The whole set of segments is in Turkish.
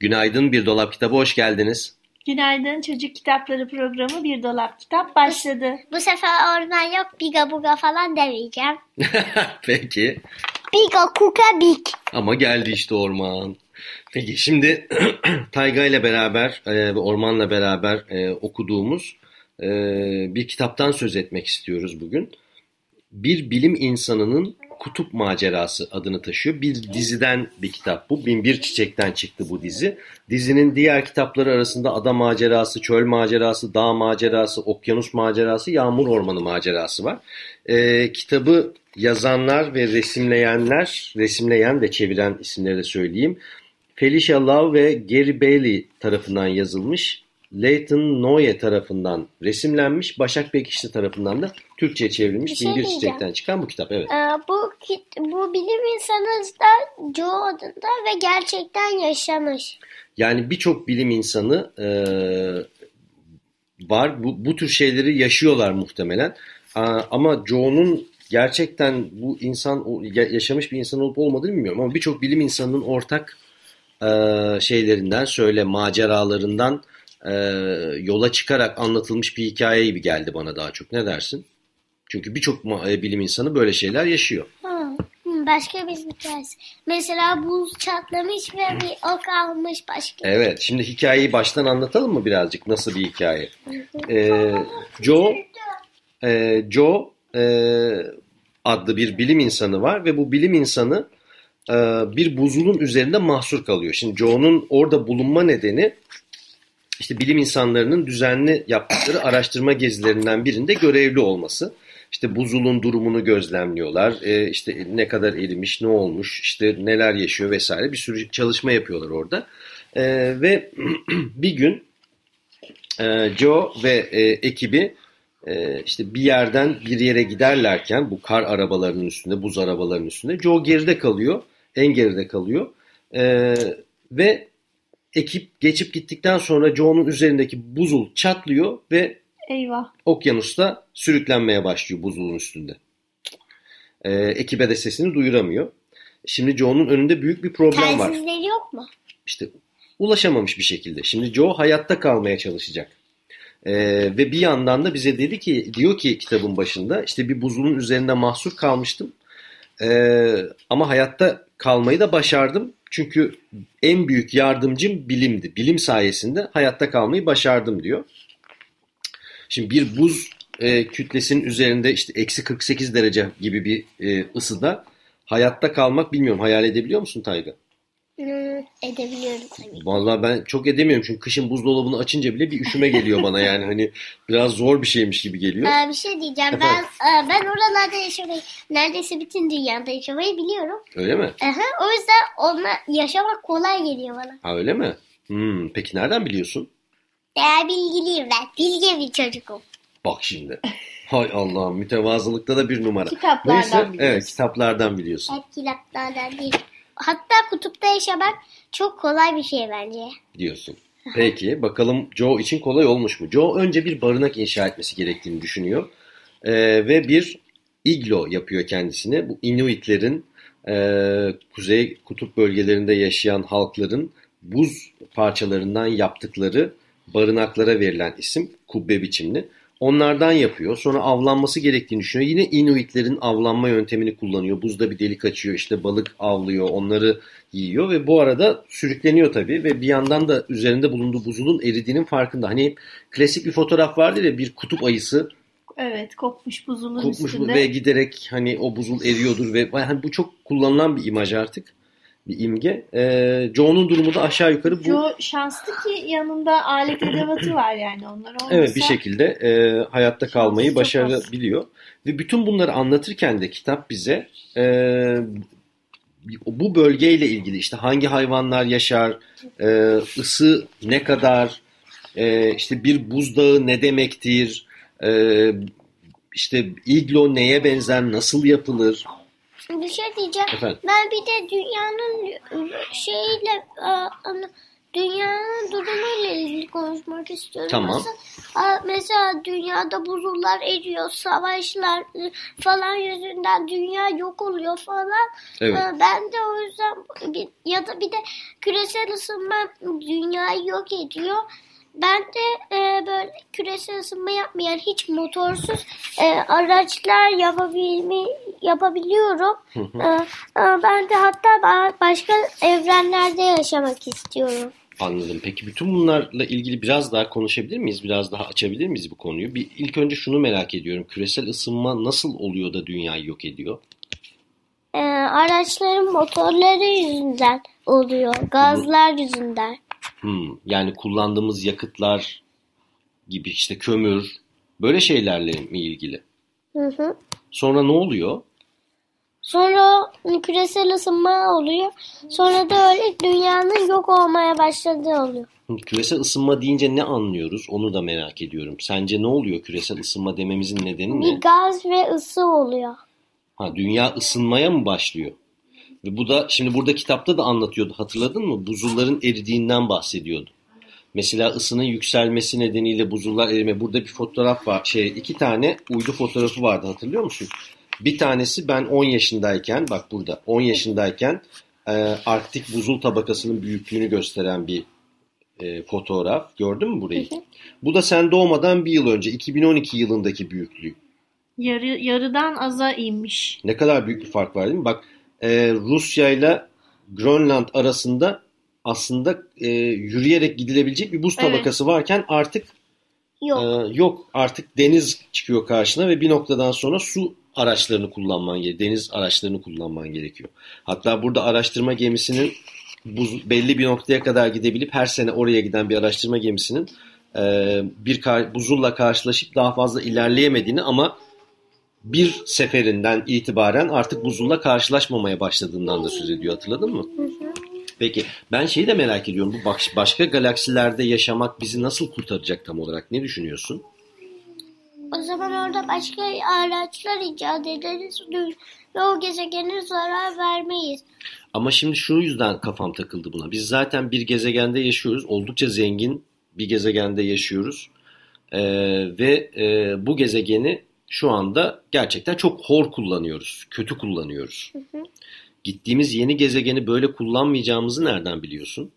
Günaydın Bir Dolap Kitabı hoş geldiniz. Günaydın Çocuk Kitapları programı Bir Dolap Kitap başladı. Bu sefer orman yok biga buga falan demeyeceğim. Peki Biga kuka big. ama geldi işte orman. Peki şimdi Tayga ile beraber e, ve Orman'la beraber e, okuduğumuz e, bir kitaptan söz etmek istiyoruz bugün. Bir bilim insanının kutup macerası adını taşıyor. Bir diziden bir kitap bu. Bin bir çiçekten çıktı bu dizi. Dizinin diğer kitapları arasında ada macerası, çöl macerası, dağ macerası, okyanus macerası, yağmur ormanı macerası var. Ee, kitabı yazanlar ve resimleyenler, resimleyen ve çeviren isimleri de söyleyeyim. Felicia Love ve Gary Bailey tarafından yazılmış. Leighton Noye tarafından resimlenmiş. Başak Bekişli tarafından da Türkçe'ye çevrilmiş. Bir şey Bin bir diyeceğim. çiçekten çıkan bu kitap. Evet. Ee, bu bu bilim insanı da Joe adında ve gerçekten yaşamış. Yani birçok bilim insanı e, var. Bu, bu tür şeyleri yaşıyorlar muhtemelen. Aa, ama Joe'nun gerçekten bu insan yaşamış bir insan olup olmadığını bilmiyorum. Ama birçok bilim insanının ortak e, şeylerinden, söyle maceralarından e, yola çıkarak anlatılmış bir hikaye gibi geldi bana daha çok. Ne dersin? Çünkü birçok e, bilim insanı böyle şeyler yaşıyor. Ha, hı, başka bir hikayesi. Mesela buz çatlamış ve bir ok almış başka. Evet, şimdi hikayeyi baştan anlatalım mı birazcık? Nasıl bir hikaye? Ee, Joe, e, Joe e, adlı bir bilim insanı var ve bu bilim insanı e, bir buzulun üzerinde mahsur kalıyor. Şimdi Joe'nun orada bulunma nedeni işte bilim insanlarının düzenli yaptıkları araştırma gezilerinden birinde görevli olması. İşte buzulun durumunu gözlemliyorlar. E, işte ne kadar erimiş, ne olmuş, işte neler yaşıyor vesaire bir sürü çalışma yapıyorlar orada. E, ve bir gün e, Joe ve e, ekibi e, işte bir yerden bir yere giderlerken bu kar arabalarının üstünde, buz arabalarının üstünde Joe geride kalıyor, en geride kalıyor E, ve ekip geçip gittikten sonra Joe'nun üzerindeki buzul çatlıyor ve Eyvah. okyanusta sürüklenmeye başlıyor buzulun üstünde. E, ekibe de sesini duyuramıyor. Şimdi Joe'nun önünde büyük bir problem var Telsizleri yok mu? işte ulaşamamış bir şekilde. Şimdi Joe hayatta kalmaya çalışacak. Ee, ve bir yandan da bize dedi ki diyor ki kitabın başında işte bir buzulun üzerinde mahsur kalmıştım. Ee, ama hayatta kalmayı da başardım. Çünkü en büyük yardımcım bilimdi. Bilim sayesinde hayatta kalmayı başardım diyor. Şimdi bir buz e, kütlesinin üzerinde işte eksi 48 derece gibi bir e, ısıda hayatta kalmak bilmiyorum hayal edebiliyor musun Tayga? Hmm, edebiliyorum tabii. Vallahi ben çok edemiyorum çünkü kışın buzdolabını açınca bile bir üşüme geliyor bana yani hani biraz zor bir şeymiş gibi geliyor. Ee, bir şey diyeceğim. Ben Efendim? e, ben oralarda yaşamayı, neredeyse bütün dünyada yaşamayı biliyorum. Öyle mi? Aha, o yüzden onunla yaşamak kolay geliyor bana. Ha öyle mi? Hmm, peki nereden biliyorsun? Değer bilgiliyim ben. Bilge bir çocukum. Bak şimdi. Hay Allah'ım mütevazılıkta da bir numara. Kitaplardan Neyse, biliyorsun. Evet kitaplardan biliyorsun Hep kitaplardan değil. Hatta kutupta yaşamak çok kolay bir şey bence. diyorsun. Peki bakalım Joe için kolay olmuş mu? Joe önce bir barınak inşa etmesi gerektiğini düşünüyor. Ee, ve bir iglo yapıyor kendisine. Bu Inuitlerin e, kuzey kutup bölgelerinde yaşayan halkların buz parçalarından yaptıkları barınaklara verilen isim kubbe biçimli. Onlardan yapıyor. Sonra avlanması gerektiğini düşünüyor. Yine Inuitlerin avlanma yöntemini kullanıyor. Buzda bir delik açıyor. işte balık avlıyor. Onları yiyor ve bu arada sürükleniyor tabii ve bir yandan da üzerinde bulunduğu buzulun eridiğinin farkında. Hani klasik bir fotoğraf vardır ya bir kutup ayısı Evet kopmuş buzulun kopmuş üstünde. ve giderek hani o buzul eriyordur ve hani bu çok kullanılan bir imaj artık. Bir imge. E, Joe'nun durumu da aşağı yukarı bu. Joe şanslı ki yanında alet edevatı var yani onlar olmasa. Evet bir şekilde e, hayatta kalmayı başarabiliyor. Ve bütün bunları anlatırken de kitap bize e, bu bölgeyle ilgili işte hangi hayvanlar yaşar, e, ısı ne kadar, e, işte bir buzdağı ne demektir, e, işte iglo neye benzer, nasıl yapılır? Bir şey diyeceğim. Efendim? Ben bir de dünyanın şeyiyle dünyanın durumuyla ilgili konuşmak istiyorum. Tamam. Mesela, mesela dünyada buzullar eriyor, savaşlar falan yüzünden dünya yok oluyor falan. Evet. Ben de o yüzden ya da bir de küresel ısınma dünyayı yok ediyor. Ben de e, böyle küresel ısınma yapmayan hiç motorsuz e, araçlar yapabilme, yapabiliyorum. E, e, ben de hatta ba- başka evrenlerde yaşamak istiyorum. Anladım. Peki bütün bunlarla ilgili biraz daha konuşabilir miyiz? Biraz daha açabilir miyiz bu konuyu? Bir ilk önce şunu merak ediyorum. Küresel ısınma nasıl oluyor da dünyayı yok ediyor? E, araçların motorları yüzünden oluyor. Gazlar yüzünden. Hmm, yani kullandığımız yakıtlar gibi işte kömür böyle şeylerle mi ilgili? Hı hı. Sonra ne oluyor? Sonra küresel ısınma oluyor. Sonra da öyle dünyanın yok olmaya başladığı oluyor. Küresel ısınma deyince ne anlıyoruz? Onu da merak ediyorum. Sence ne oluyor küresel ısınma dememizin nedeni Bir ne? gaz ve ısı oluyor. Ha, dünya ısınmaya mı başlıyor? Bu da şimdi burada kitapta da anlatıyordu. Hatırladın mı? Buzulların eridiğinden bahsediyordu. Mesela ısının yükselmesi nedeniyle buzullar erime. Burada bir fotoğraf var. Şey iki tane uydu fotoğrafı vardı hatırlıyor musun? Bir tanesi ben 10 yaşındayken bak burada 10 yaşındayken e, Arktik buzul tabakasının büyüklüğünü gösteren bir e, fotoğraf. Gördün mü burayı? Bu da sen doğmadan bir yıl önce 2012 yılındaki büyüklüğü. Yarı, yarıdan aza inmiş. Ne kadar büyük bir fark var değil mi? Bak e, Rusya ile Grönland arasında aslında e, yürüyerek gidilebilecek bir buz Evet. tabakası varken artık Yok. e, yok. Artık deniz çıkıyor karşına ve bir noktadan sonra su araçlarını kullanman gerekiyor. Deniz araçlarını kullanman gerekiyor. Hatta burada araştırma gemisinin buz, belli bir noktaya kadar gidebilip her sene oraya giden bir araştırma gemisinin e, bir kar, buzulla karşılaşıp daha fazla ilerleyemediğini ama bir seferinden itibaren artık buzulla karşılaşmamaya başladığından da söz ediyor. Hatırladın mı? Peki ben şeyi de merak ediyorum. Bu baş- başka galaksilerde yaşamak bizi nasıl kurtaracak tam olarak? Ne düşünüyorsun? O zaman orada başka araçlar icat ederiz ve o gezegene zarar vermeyiz. Ama şimdi şu yüzden kafam takıldı buna. Biz zaten bir gezegende yaşıyoruz. Oldukça zengin bir gezegende yaşıyoruz. Ee, ve e, bu gezegeni şu anda gerçekten çok hor kullanıyoruz. Kötü kullanıyoruz. Gittiğimiz yeni gezegeni böyle kullanmayacağımızı nereden biliyorsun?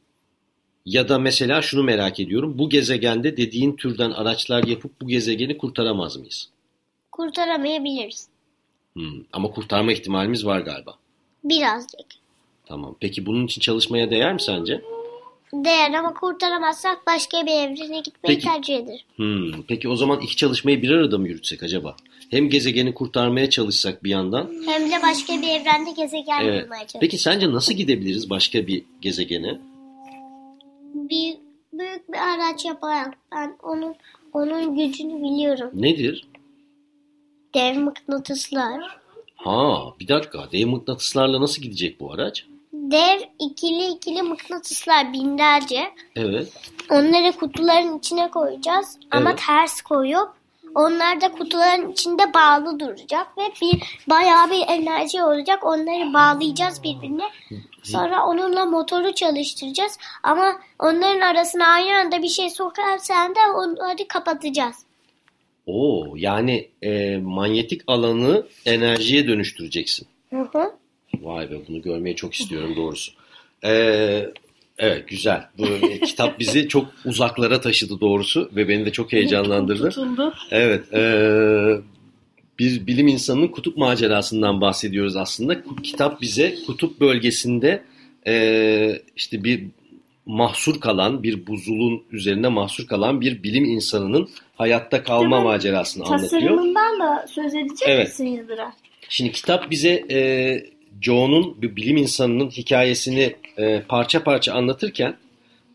Ya da mesela şunu merak ediyorum. Bu gezegende dediğin türden araçlar yapıp bu gezegeni kurtaramaz mıyız? Kurtaramayabiliriz. Hmm, Ama kurtarma ihtimalimiz var galiba. Birazcık. Tamam. Peki bunun için çalışmaya değer mi sence? Değer ama kurtaramazsak başka bir evrene gitmeyi Peki. tercih eder. Hmm, peki o zaman iki çalışmayı bir arada mı yürütsek acaba? Hem gezegeni kurtarmaya çalışsak bir yandan. Hem de başka bir evrende gezegen Evet. bulmaya çalışır. Peki sence nasıl gidebiliriz başka bir gezegene? Bir, büyük bir araç yaparak ben onun onun gücünü biliyorum. Nedir? Dev mıknatıslar. Ha bir dakika. Dev mıknatıslarla nasıl gidecek bu araç? Dev ikili ikili mıknatıslar binlerce. Evet. Onları kutuların içine koyacağız ama Evet. ters koyup onlar da kutuların içinde bağlı duracak ve bir bayağı bir enerji olacak. Onları bağlayacağız birbirine. Sonra onunla motoru çalıştıracağız ama onların arasına aynı anda bir şey sokarsan da onları kapatacağız. Oo yani e, manyetik alanı enerjiye dönüştüreceksin. Hı hı. Vay be bunu görmeyi çok istiyorum doğrusu. Ee, evet güzel. Bu e, kitap bizi çok uzaklara taşıdı doğrusu ve beni de çok heyecanlandırdı. Tutuldu. Evet, eee, bir bilim insanının kutup macerasından bahsediyoruz aslında. Kitap bize kutup bölgesinde eee, işte bir mahsur kalan, bir buzulun üzerinde mahsur kalan bir bilim insanının hayatta kalma Tamam. macerasını anlatıyor. Tasarımından da söz edecek Evet. misin Yıldıray? Şimdi kitap bize e, Joe'nun bir bilim insanının hikayesini e, parça parça anlatırken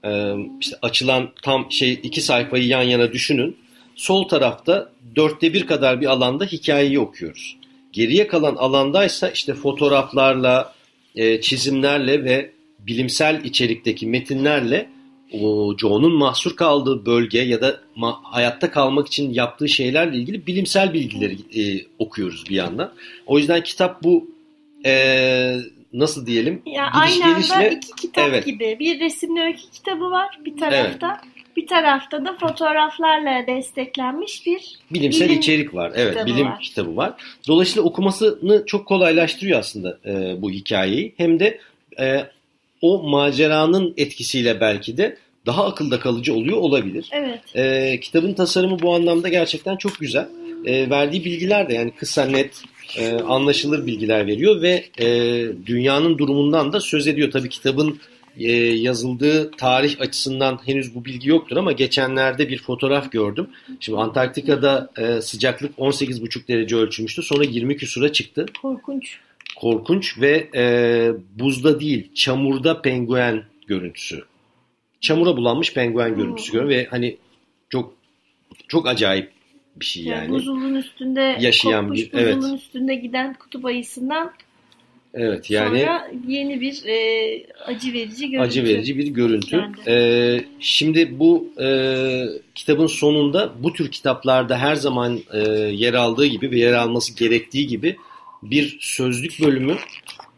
e, işte açılan tam şey iki sayfayı yan yana düşünün. Sol tarafta dörtte bir kadar bir alanda hikayeyi okuyoruz. Geriye kalan alandaysa işte fotoğraflarla, e, çizimlerle ve bilimsel içerikteki metinlerle o Joe'nun mahsur kaldığı bölge ya da hayatta kalmak için yaptığı şeylerle ilgili bilimsel bilgileri e, okuyoruz bir yandan. O yüzden kitap bu e, nasıl diyelim? Yani aynı anda iki kitap evet. gibi. Bir resimli öykü kitabı var bir tarafta. Evet. Bir tarafta da fotoğraflarla desteklenmiş bir bilimsel bilim içerik var. Evet, kitabı bilim var. kitabı var. Dolayısıyla okumasını çok kolaylaştırıyor aslında e, bu hikayeyi. Hem de e, o maceranın etkisiyle belki de daha akılda kalıcı oluyor olabilir. Evet. E, kitabın tasarımı bu anlamda gerçekten çok güzel. E, verdiği bilgiler de yani kısa net e, anlaşılır bilgiler veriyor ve e, dünyanın durumundan da söz ediyor. Tabii kitabın e, yazıldığı tarih açısından henüz bu bilgi yoktur ama geçenlerde bir fotoğraf gördüm. Şimdi Antarktika'da e, sıcaklık 18,5 derece ölçülmüştü. Sonra 20 küsura çıktı. Korkunç. Korkunç ve e, buzda değil çamurda penguen görüntüsü. Çamura bulanmış penguen görüntüsü görüyorum ve hani çok çok acayip bir şey yani. yani. Buzulun üstünde yaşayan bir evet. buzulun üstünde giden kutup ayısından Evet yani sonra yeni bir e, acı verici görüntü. Acı verici bir görüntü. E, şimdi bu e, kitabın sonunda bu tür kitaplarda her zaman e, yer aldığı gibi ve yer alması gerektiği gibi bir sözlük bölümü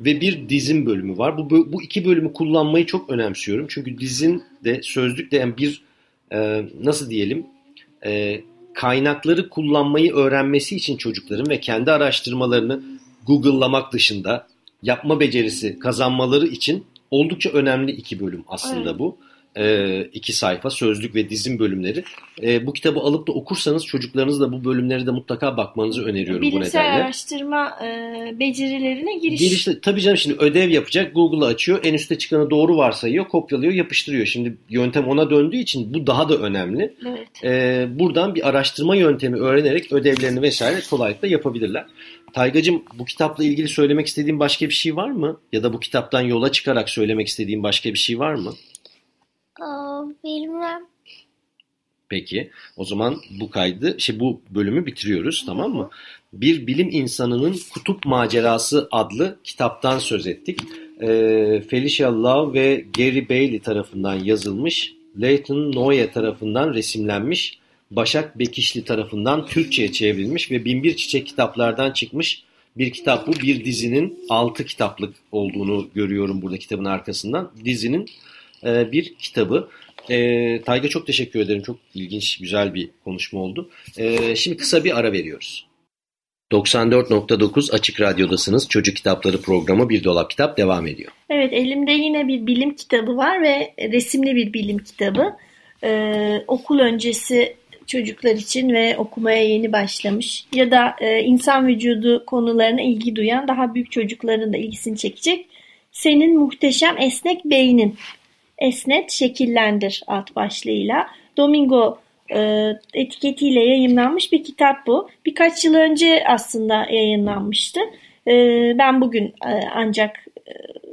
ve bir dizin bölümü var. Bu, bu iki bölümü kullanmayı çok önemsiyorum. Çünkü dizin de sözlük de yani bir e, nasıl diyelim e, kaynakları kullanmayı öğrenmesi için çocukların ve kendi araştırmalarını Google'lamak dışında yapma becerisi kazanmaları için oldukça önemli iki bölüm aslında evet. bu e, iki sayfa sözlük ve dizim bölümleri. E, bu kitabı alıp da okursanız çocuklarınızla bu bölümleri de mutlaka bakmanızı öneriyorum Bilimsel bu nedenle. Bilimsel araştırma e, becerilerine giriş. Girişte, tabii canım şimdi ödev yapacak Google'ı açıyor en üstte çıkanı doğru varsayıyor kopyalıyor yapıştırıyor. Şimdi yöntem ona döndüğü için bu daha da önemli. Evet. E, buradan bir araştırma yöntemi öğrenerek ödevlerini vesaire kolaylıkla yapabilirler. Taygacığım bu kitapla ilgili söylemek istediğin başka bir şey var mı? Ya da bu kitaptan yola çıkarak söylemek istediğin başka bir şey var mı? Bilmem. Peki o zaman bu kaydı, şey bu bölümü bitiriyoruz tamam mı? Bir bilim insanının kutup macerası adlı kitaptan söz ettik. E, Felicia Love ve Gary Bailey tarafından yazılmış, Leighton Noye tarafından resimlenmiş, Başak Bekişli tarafından Türkçe'ye çevrilmiş ve Binbir Çiçek kitaplardan çıkmış bir kitap bu. Bir dizinin altı kitaplık olduğunu görüyorum burada kitabın arkasından. Dizinin e, bir kitabı. E, Tayga çok teşekkür ederim. Çok ilginç, güzel bir konuşma oldu. E, şimdi kısa bir ara veriyoruz. 94.9 Açık Radyo'dasınız. Çocuk Kitapları programı Bir Dolap Kitap devam ediyor. Evet elimde yine bir bilim kitabı var ve resimli bir bilim kitabı. Ee, okul öncesi çocuklar için ve okumaya yeni başlamış ya da e, insan vücudu konularına ilgi duyan daha büyük çocukların da ilgisini çekecek. Senin muhteşem esnek beynin Esnet Şekillendir alt başlığıyla. Domingo e, etiketiyle yayınlanmış bir kitap bu. Birkaç yıl önce aslında yayınlanmıştı. E, ben bugün e, ancak e,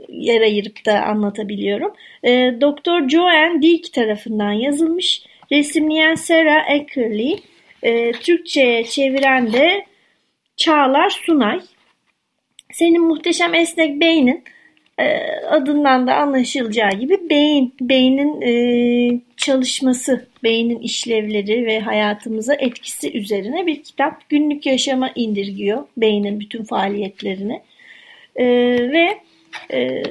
yer ayırıp da anlatabiliyorum. E, Doktor Joanne Dick tarafından yazılmış. Resimleyen Sarah Eckerly. E, Türkçe'ye çeviren de Çağlar Sunay. Senin muhteşem esnek beynin adından da anlaşılacağı gibi beyin, beynin e, çalışması, beynin işlevleri ve hayatımıza etkisi üzerine bir kitap. Günlük yaşama indirgiyor beynin bütün faaliyetlerini. E, ve e,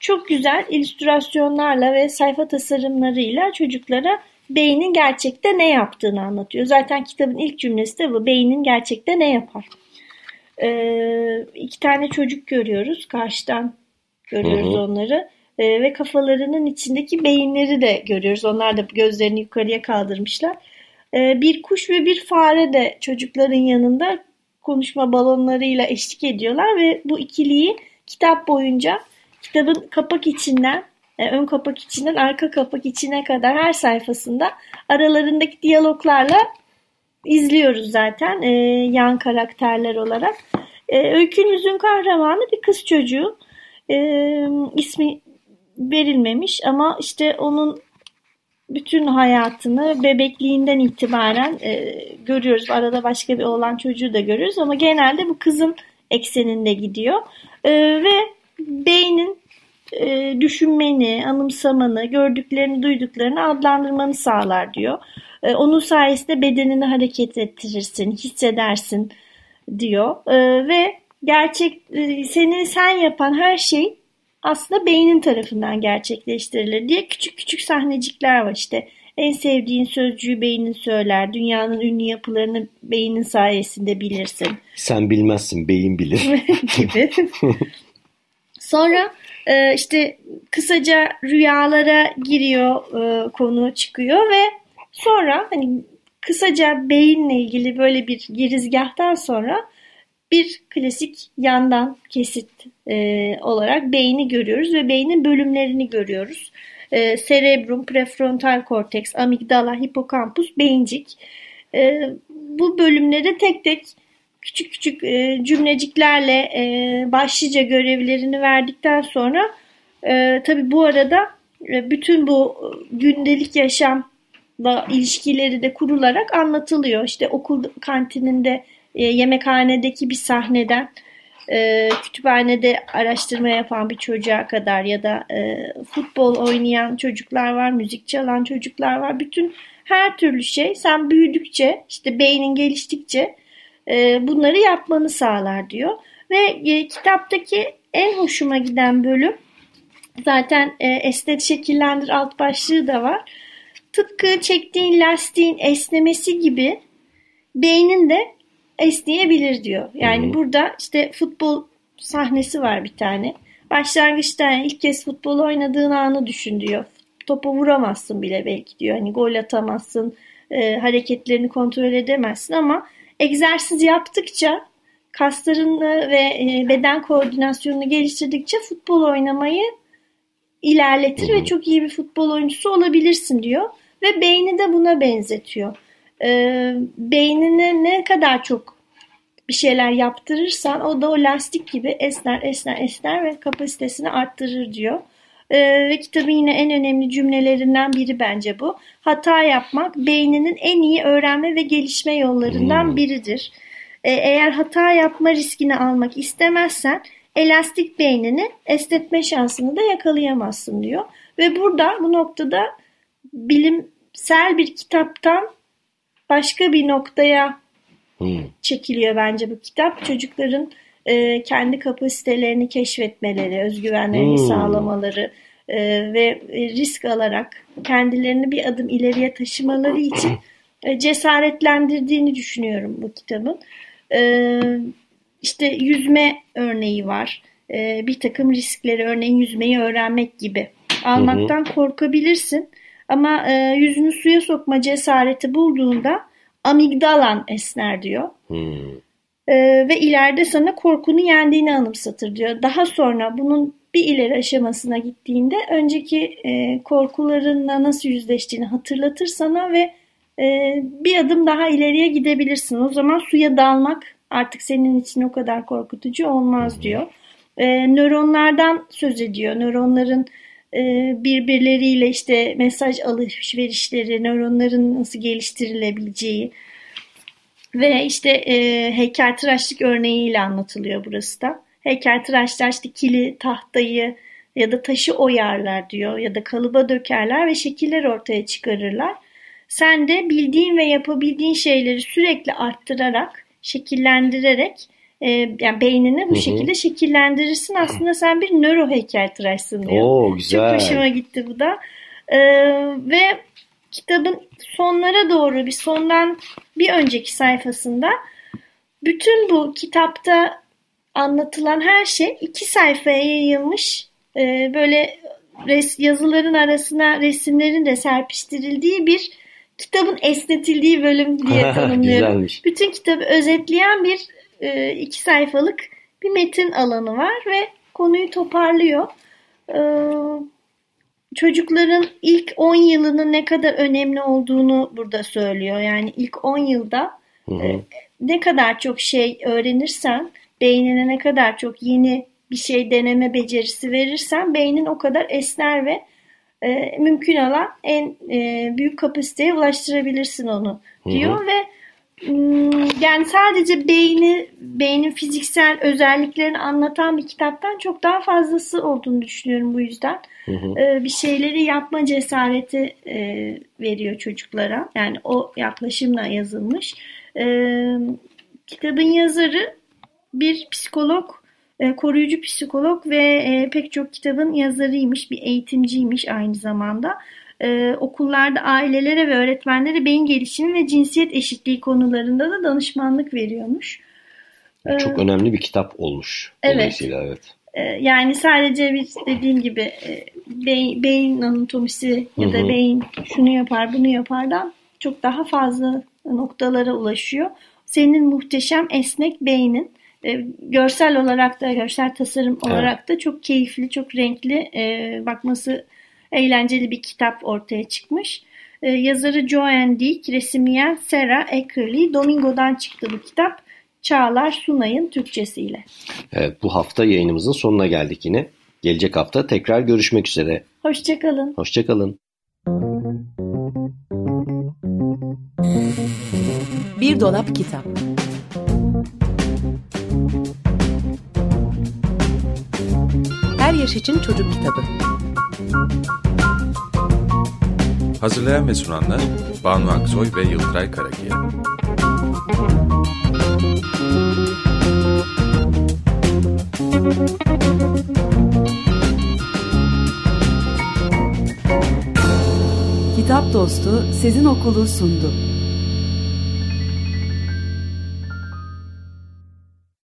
çok güzel illüstrasyonlarla ve sayfa tasarımlarıyla çocuklara beynin gerçekte ne yaptığını anlatıyor. Zaten kitabın ilk cümlesi de bu. Beynin gerçekte ne yapar? E, iki tane çocuk görüyoruz. Karşıdan görüyoruz hı hı. onları. E, ve kafalarının içindeki beyinleri de görüyoruz. Onlar da gözlerini yukarıya kaldırmışlar. E, bir kuş ve bir fare de çocukların yanında konuşma balonlarıyla eşlik ediyorlar ve bu ikiliyi kitap boyunca kitabın kapak içinden e, ön kapak içinden arka kapak içine kadar her sayfasında aralarındaki diyaloglarla izliyoruz zaten e, yan karakterler olarak. E, öykümüzün kahramanı bir kız çocuğu. E, ismi verilmemiş ama işte onun bütün hayatını bebekliğinden itibaren e, görüyoruz. Arada başka bir olan çocuğu da görüyoruz ama genelde bu kızın ekseninde gidiyor. E, ve beynin e, düşünmeni, anımsamanı, gördüklerini, duyduklarını adlandırmanı sağlar diyor. E, onun sayesinde bedenini hareket ettirirsin, hissedersin diyor. E, ve gerçek e, seni sen yapan her şey aslında beynin tarafından gerçekleştirilir diye küçük küçük sahnecikler var işte. En sevdiğin sözcüğü beynin söyler. Dünyanın ünlü yapılarını beynin sayesinde bilirsin. Sen bilmezsin, beyin bilir. gibi. Sonra e, işte kısaca rüyalara giriyor e, konu çıkıyor ve sonra hani kısaca beyinle ilgili böyle bir girizgahtan sonra bir klasik yandan kesit e, olarak beyni görüyoruz ve beynin bölümlerini görüyoruz. E, cerebrum, prefrontal korteks, amigdala, hipokampus, beyincik. E, bu bölümleri tek tek küçük küçük e, cümleciklerle e, başlıca görevlerini verdikten sonra e, tabi bu arada e, bütün bu gündelik yaşamla ilişkileri de kurularak anlatılıyor. İşte okul kantininde e, yemekhanedeki bir sahneden e, kütüphanede araştırma yapan bir çocuğa kadar ya da e, futbol oynayan çocuklar var, müzik çalan çocuklar var. Bütün her türlü şey sen büyüdükçe işte beynin geliştikçe e, bunları yapmanı sağlar diyor. Ve e, kitaptaki en hoşuma giden bölüm zaten e, esnet şekillendir alt başlığı da var. Tıpkı çektiğin lastiğin esnemesi gibi beynin de esneyebilir diyor. Yani burada işte futbol sahnesi var bir tane. Başlangıçta yani ilk kez futbol oynadığın anı düşün diyor. Topu vuramazsın bile belki diyor. Hani gol atamazsın, e, hareketlerini kontrol edemezsin ama egzersiz yaptıkça kaslarını ve e, beden koordinasyonunu geliştirdikçe futbol oynamayı ilerletir ve çok iyi bir futbol oyuncusu olabilirsin diyor. Ve beyni de buna benzetiyor e, beynine ne kadar çok bir şeyler yaptırırsan o da o lastik gibi esner esner esner ve kapasitesini arttırır diyor. E, ve kitabın yine en önemli cümlelerinden biri bence bu. Hata yapmak beyninin en iyi öğrenme ve gelişme yollarından hmm. biridir. E, eğer hata yapma riskini almak istemezsen elastik beynini esnetme şansını da yakalayamazsın diyor. Ve burada bu noktada bilimsel bir kitaptan başka bir noktaya hmm. çekiliyor bence bu kitap. Çocukların e, kendi kapasitelerini keşfetmeleri, özgüvenlerini hmm. sağlamaları e, ve risk alarak kendilerini bir adım ileriye taşımaları için e, cesaretlendirdiğini düşünüyorum bu kitabın. E, işte yüzme örneği var. E, bir takım riskleri örneğin yüzmeyi öğrenmek gibi. Almaktan hı korkabilirsin ama e, yüzünü suya sokma cesareti bulduğunda amigdalan esner diyor. Hmm. E, ve ileride sana korkunu yendiğini anımsatır diyor. Daha sonra bunun bir ileri aşamasına gittiğinde önceki e, korkularınla nasıl yüzleştiğini hatırlatır sana ve e, bir adım daha ileriye gidebilirsin. O zaman suya dalmak artık senin için o kadar korkutucu olmaz diyor. E, nöronlardan söz ediyor. Nöronların e, birbirleriyle işte mesaj alışverişleri, nöronların nasıl geliştirilebileceği ve işte e, heykeltıraşlık örneğiyle anlatılıyor burası da. Heykeltıraşlar işte kili, tahtayı ya da taşı oyarlar diyor ya da kalıba dökerler ve şekiller ortaya çıkarırlar. Sen de bildiğin ve yapabildiğin şeyleri sürekli arttırarak, şekillendirerek e, yani beynini bu Hı-hı. şekilde şekillendirirsin. Aslında sen bir nöro heykeltıraşsın diyor. Oo, güzel. Çok hoşuma gitti bu da. E, ve kitabın sonlara doğru bir sondan bir önceki sayfasında bütün bu kitapta anlatılan her şey iki sayfaya yayılmış e, böyle res, yazıların arasına resimlerin de serpiştirildiği bir kitabın esnetildiği bölüm diye tanımlıyorum. Bütün kitabı özetleyen bir e, iki sayfalık bir metin alanı var ve konuyu toparlıyor. E, çocukların ilk 10 yılının ne kadar önemli olduğunu burada söylüyor. Yani ilk 10 yılda hı hı. E, ne kadar çok şey öğrenirsen beynine ne kadar çok yeni bir şey deneme becerisi verirsen beynin o kadar esner ve e, mümkün olan en e, büyük kapasiteye ulaştırabilirsin onu diyor hı hı. ve yani sadece beyni beynin fiziksel özelliklerini anlatan bir kitaptan çok daha fazlası olduğunu düşünüyorum bu yüzden. Hı hı. Ee, bir şeyleri yapma cesareti e, veriyor çocuklara. Yani o yaklaşımla yazılmış. Ee, kitabın yazarı bir psikolog e, koruyucu psikolog ve e, pek çok kitabın yazarıymış, bir eğitimciymiş aynı zamanda. E, okullarda ailelere ve öğretmenlere beyin gelişimi ve cinsiyet eşitliği konularında da danışmanlık veriyormuş. Çok ee, önemli bir kitap olmuş. Evet. evet. Yani sadece bir dediğim gibi beyin, beyin anatomisi ya da beyin şunu yapar bunu yapardan çok daha fazla noktalara ulaşıyor. Senin muhteşem esnek beynin e, görsel olarak da görsel tasarım olarak evet. da çok keyifli, çok renkli e, bakması eğlenceli bir kitap ortaya çıkmış. E, yazarı Joanne Dick, resimleyen Sarah Eckerly. Domingo'dan çıktı bu kitap. Çağlar Sunay'ın Türkçesiyle. Evet, bu hafta yayınımızın sonuna geldik yine. Gelecek hafta tekrar görüşmek üzere. Hoşçakalın. Hoşçakalın. Bir dolap kitap. Her yaş için çocuk kitabı. Hazırlayan ve sunanlar Banu Aksoy ve Yıldıray Karakiya. Kitap Dostu Sezin Okulu sundu.